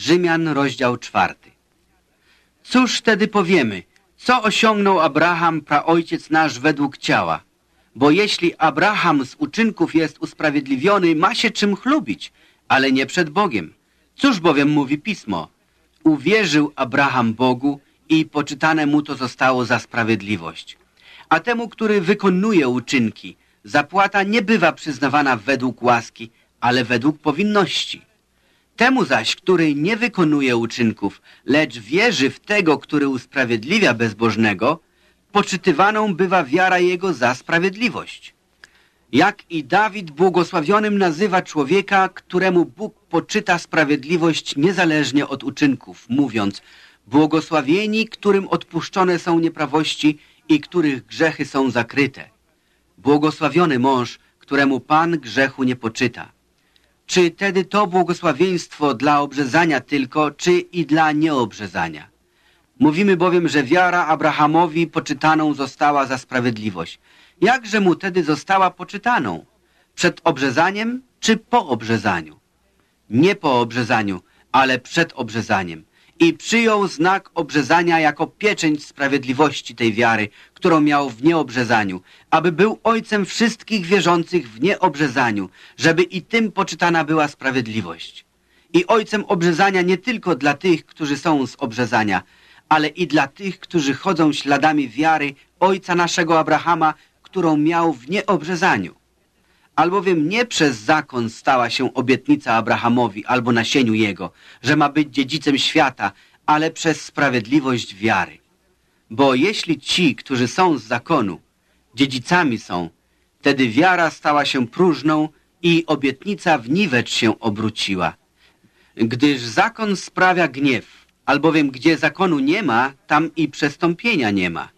Rzymian, rozdział czwarty. Cóż wtedy powiemy? Co osiągnął Abraham, praojciec nasz, według ciała? Bo jeśli Abraham z uczynków jest usprawiedliwiony, ma się czym chlubić, ale nie przed Bogiem. Cóż bowiem mówi Pismo? Uwierzył Abraham Bogu i poczytane mu to zostało za sprawiedliwość. A temu, który wykonuje uczynki, zapłata nie bywa przyznawana według łaski, ale według powinności. Temu zaś, który nie wykonuje uczynków, lecz wierzy w tego, który usprawiedliwia bezbożnego, poczytywaną bywa wiara jego za sprawiedliwość. Jak i Dawid błogosławionym nazywa człowieka, któremu Bóg poczyta sprawiedliwość niezależnie od uczynków, mówiąc błogosławieni, którym odpuszczone są nieprawości i których grzechy są zakryte. Błogosławiony mąż, któremu Pan grzechu nie poczyta. Czy tedy to błogosławieństwo dla obrzezania tylko, czy i dla nieobrzezania? Mówimy bowiem, że wiara Abrahamowi poczytaną została za sprawiedliwość. Jakże mu tedy została poczytaną? Przed obrzezaniem czy po obrzezaniu? Nie po obrzezaniu, ale przed obrzezaniem. I przyjął znak obrzezania jako pieczęć sprawiedliwości tej wiary, którą miał w nieobrzezaniu, aby był ojcem wszystkich wierzących w nieobrzezaniu, żeby i tym poczytana była sprawiedliwość. I ojcem obrzezania nie tylko dla tych, którzy są z obrzezania, ale i dla tych, którzy chodzą śladami wiary ojca naszego Abrahama, którą miał w nieobrzezaniu. Albowiem nie przez zakon stała się obietnica Abrahamowi albo nasieniu jego, że ma być dziedzicem świata, ale przez sprawiedliwość wiary. Bo jeśli ci, którzy są z zakonu, dziedzicami są, wtedy wiara stała się próżną i obietnica w niwecz się obróciła. Gdyż zakon sprawia gniew, albowiem gdzie zakonu nie ma, tam i przestąpienia nie ma.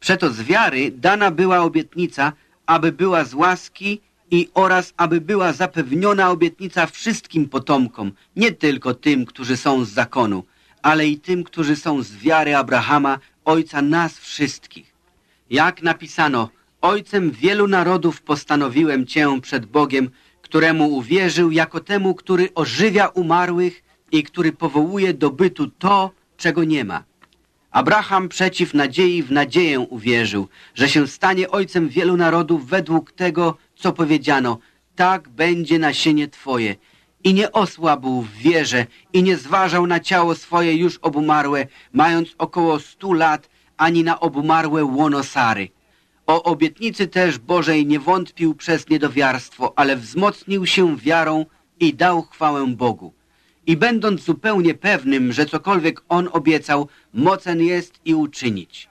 Przeto z wiary dana była obietnica, aby była z łaski i oraz aby była zapewniona obietnica wszystkim potomkom, nie tylko tym, którzy są z zakonu, ale i tym, którzy są z wiary Abrahama, ojca nas wszystkich. Jak napisano, ojcem wielu narodów postanowiłem cię przed Bogiem, któremu uwierzył jako temu, który ożywia umarłych i który powołuje do bytu to, czego nie ma. Abraham przeciw nadziei w nadzieję uwierzył, że się stanie ojcem wielu narodów według tego, co powiedziano, tak będzie nasienie Twoje. I nie osłabł w wierze i nie zważał na ciało swoje już obumarłe, mając około stu lat, ani na obumarłe łono Sary. O obietnicy też Bożej nie wątpił przez niedowiarstwo, ale wzmocnił się wiarą i dał chwałę Bogu. I będąc zupełnie pewnym, że cokolwiek On obiecał, mocen jest i uczynić.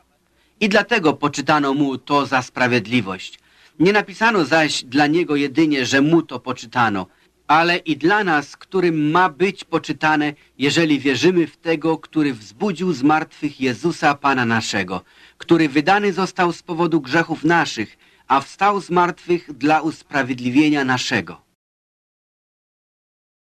I dlatego poczytano mu to za sprawiedliwość. Nie napisano zaś dla niego jedynie, że mu to poczytano, ale i dla nas, którym ma być poczytane, jeżeli wierzymy w tego, który wzbudził z martwych Jezusa Pana naszego, który wydany został z powodu grzechów naszych, a wstał z martwych dla usprawiedliwienia naszego.